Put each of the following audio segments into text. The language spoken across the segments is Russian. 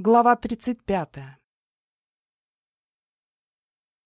Глава 35.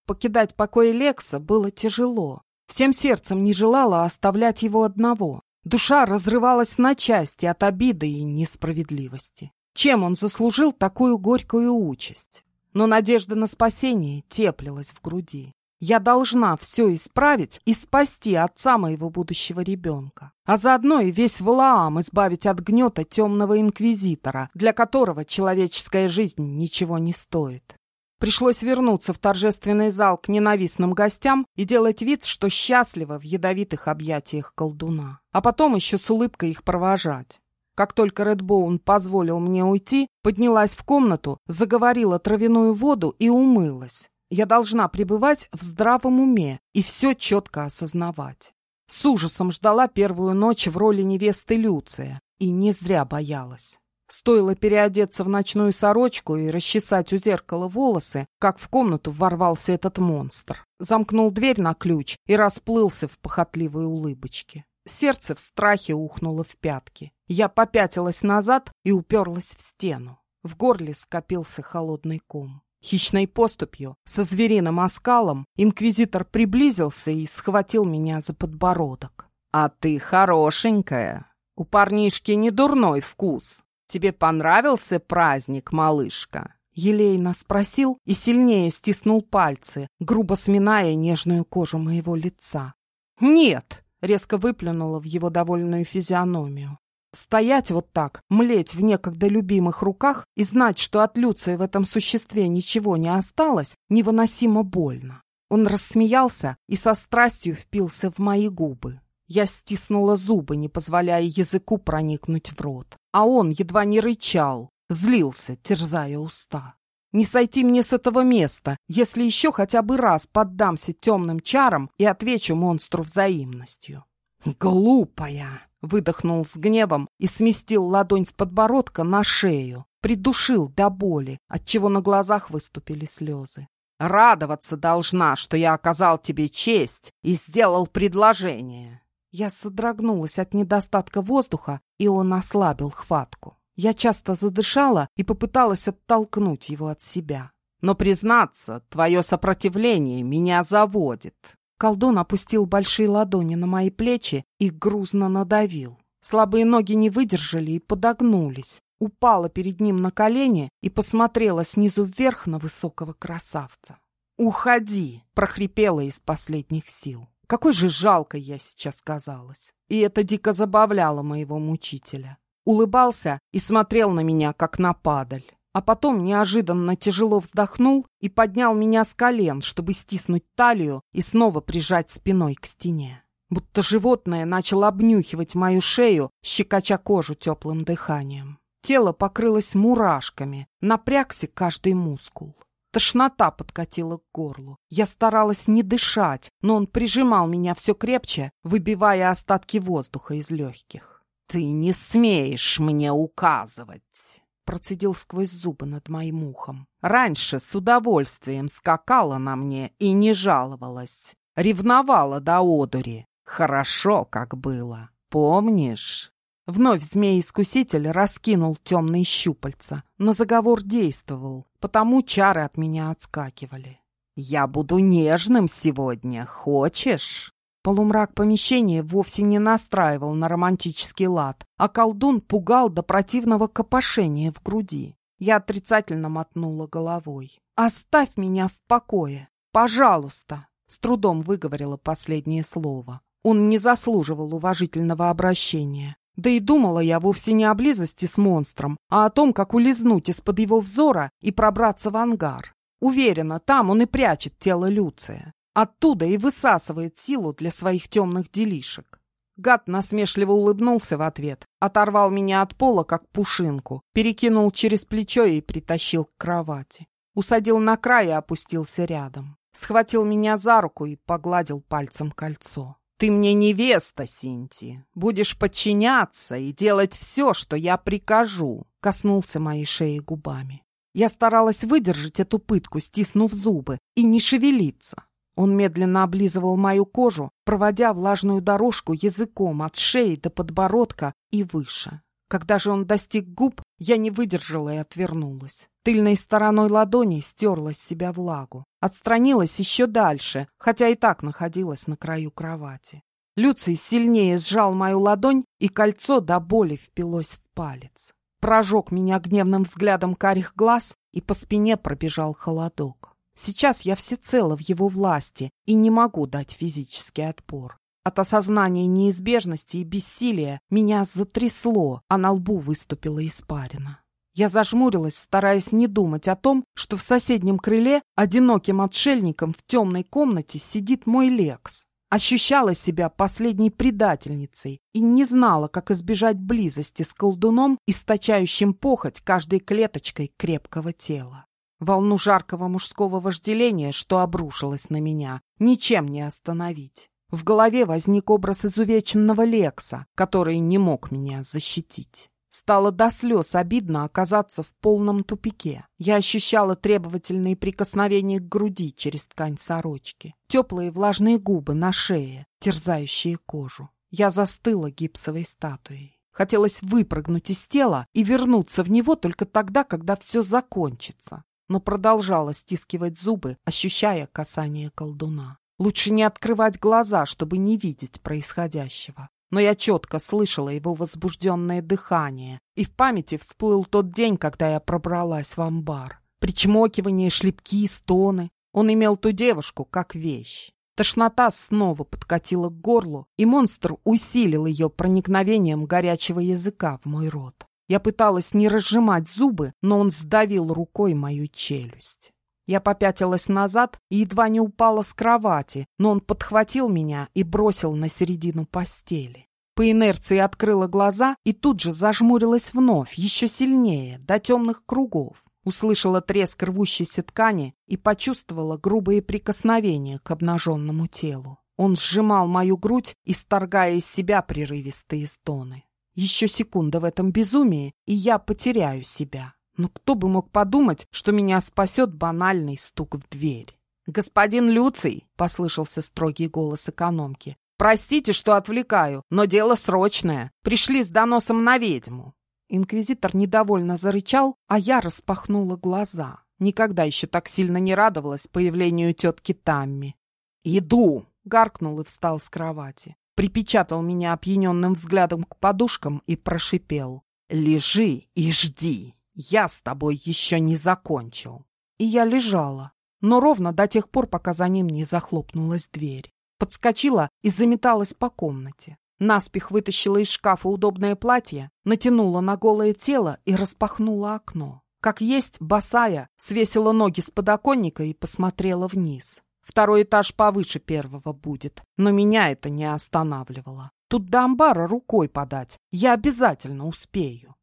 Покидать покой Лекса было тяжело. Всем сердцем не желала оставлять его одного. Душа разрывалась на части от обиды и несправедливости. Чем он заслужил такую горькую участь? Но надежда на спасение теплилась в груди. Я должна все исправить и спасти отца моего будущего ребенка. А заодно и весь Валаам избавить от гнета темного инквизитора, для которого человеческая жизнь ничего не стоит. Пришлось вернуться в торжественный зал к ненавистным гостям и делать вид, что счастливо в ядовитых объятиях колдуна. А потом еще с улыбкой их провожать. Как только Редбоун позволил мне уйти, поднялась в комнату, заговорила травяную воду и умылась. Я должна пребывать в здравом уме и все четко осознавать. С ужасом ждала первую ночь в роли невесты Люция и не зря боялась. Стоило переодеться в ночную сорочку и расчесать у зеркала волосы, как в комнату ворвался этот монстр. Замкнул дверь на ключ и расплылся в похотливой улыбочке. Сердце в страхе ухнуло в пятки. Я попятилась назад и уперлась в стену. В горле скопился холодный ком. Хищной поступью, со звериным оскалом, инквизитор приблизился и схватил меня за подбородок. «А ты хорошенькая. У парнишки не дурной вкус. Тебе понравился праздник, малышка?» Елейно спросил и сильнее стиснул пальцы, грубо сминая нежную кожу моего лица. «Нет!» — резко выплюнула в его довольную физиономию. Стоять вот так, млеть в некогда любимых руках и знать, что от Люции в этом существе ничего не осталось, невыносимо больно. Он рассмеялся и со страстью впился в мои губы. Я стиснула зубы, не позволяя языку проникнуть в рот. А он едва не рычал, злился, терзая уста. Не сойти мне с этого места, если еще хотя бы раз поддамся темным чарам и отвечу монстру взаимностью. «Глупая!» Выдохнул с гневом и сместил ладонь с подбородка на шею. Придушил до боли, отчего на глазах выступили слезы. «Радоваться должна, что я оказал тебе честь и сделал предложение». Я содрогнулась от недостатка воздуха, и он ослабил хватку. Я часто задышала и попыталась оттолкнуть его от себя. Но, признаться, твое сопротивление меня заводит. Колдун опустил большие ладони на мои плечи и грузно надавил. Слабые ноги не выдержали и подогнулись. Упала перед ним на колени и посмотрела снизу вверх на высокого красавца. «Уходи!» — прохрипела из последних сил. Какой же жалкой я сейчас казалась. И это дико забавляло моего мучителя. Улыбался и смотрел на меня, как на падаль а потом неожиданно тяжело вздохнул и поднял меня с колен, чтобы стиснуть талию и снова прижать спиной к стене. Будто животное начало обнюхивать мою шею, щекоча кожу теплым дыханием. Тело покрылось мурашками, напрягся каждый мускул. Тошнота подкатила к горлу. Я старалась не дышать, но он прижимал меня все крепче, выбивая остатки воздуха из легких. «Ты не смеешь мне указывать!» Процедил сквозь зубы над моим ухом. Раньше с удовольствием скакала на мне и не жаловалась. Ревновала до одури. Хорошо, как было. Помнишь? Вновь змей-искуситель раскинул темные щупальца, но заговор действовал, потому чары от меня отскакивали. «Я буду нежным сегодня, хочешь?» Полумрак помещения вовсе не настраивал на романтический лад, а колдун пугал до противного копошения в груди. Я отрицательно мотнула головой. «Оставь меня в покое! Пожалуйста!» С трудом выговорила последнее слово. Он не заслуживал уважительного обращения. Да и думала я вовсе не о близости с монстром, а о том, как улизнуть из-под его взора и пробраться в ангар. Уверена, там он и прячет тело Люция. Оттуда и высасывает силу для своих темных делишек. Гад насмешливо улыбнулся в ответ, оторвал меня от пола, как пушинку, перекинул через плечо и притащил к кровати. Усадил на край и опустился рядом. Схватил меня за руку и погладил пальцем кольцо. «Ты мне невеста, Синти. Будешь подчиняться и делать все, что я прикажу», — коснулся моей шеи губами. Я старалась выдержать эту пытку, стиснув зубы, и не шевелиться. Он медленно облизывал мою кожу, проводя влажную дорожку языком от шеи до подбородка и выше. Когда же он достиг губ, я не выдержала и отвернулась. Тыльной стороной ладони стерла с себя влагу. Отстранилась еще дальше, хотя и так находилась на краю кровати. Люций сильнее сжал мою ладонь, и кольцо до боли впилось в палец. Прожег меня гневным взглядом карих глаз, и по спине пробежал холодок. Сейчас я всецело в его власти и не могу дать физический отпор. От осознания неизбежности и бессилия меня затрясло, а на лбу выступила испарина. Я зажмурилась, стараясь не думать о том, что в соседнем крыле одиноким отшельником в темной комнате сидит мой Лекс. Ощущала себя последней предательницей и не знала, как избежать близости с колдуном, источающим похоть каждой клеточкой крепкого тела. Волну жаркого мужского вожделения, что обрушилось на меня, ничем не остановить. В голове возник образ изувеченного Лекса, который не мог меня защитить. Стало до слез обидно оказаться в полном тупике. Я ощущала требовательные прикосновения к груди через ткань сорочки, теплые влажные губы на шее, терзающие кожу. Я застыла гипсовой статуей. Хотелось выпрыгнуть из тела и вернуться в него только тогда, когда все закончится, но продолжала стискивать зубы, ощущая касание колдуна. Лучше не открывать глаза, чтобы не видеть происходящего. Но я четко слышала его возбужденное дыхание, и в памяти всплыл тот день, когда я пробралась в амбар. Причмокивание, шлепки стоны. Он имел ту девушку как вещь. Тошнота снова подкатила к горлу, и монстр усилил ее проникновением горячего языка в мой рот. Я пыталась не разжимать зубы, но он сдавил рукой мою челюсть. Я попятилась назад и едва не упала с кровати, но он подхватил меня и бросил на середину постели. По инерции открыла глаза и тут же зажмурилась вновь, еще сильнее, до темных кругов. Услышала треск рвущейся ткани и почувствовала грубые прикосновения к обнаженному телу. Он сжимал мою грудь, исторгая из себя прерывистые стоны. Еще секунда в этом безумии, и я потеряю себя. Но кто бы мог подумать, что меня спасет банальный стук в дверь? «Господин Люций!» — послышался строгий голос экономки. «Простите, что отвлекаю, но дело срочное. Пришли с доносом на ведьму». Инквизитор недовольно зарычал, а я распахнула глаза. Никогда еще так сильно не радовалась появлению тетки Тамми. «Иду!» — гаркнул и встал с кровати. Припечатал меня опьяненным взглядом к подушкам и прошипел. «Лежи и жди!» Я с тобой еще не закончил. И я лежала, но ровно до тех пор, пока за ним не захлопнулась дверь. Подскочила и заметалась по комнате. Наспех вытащила из шкафа удобное платье, натянула на голое тело и распахнула окно. Как есть, босая, свесила ноги с подоконника и посмотрела вниз. Второй этаж повыше первого будет, но меня это не останавливало. Тут до амбара рукой подать, я обязательно успею.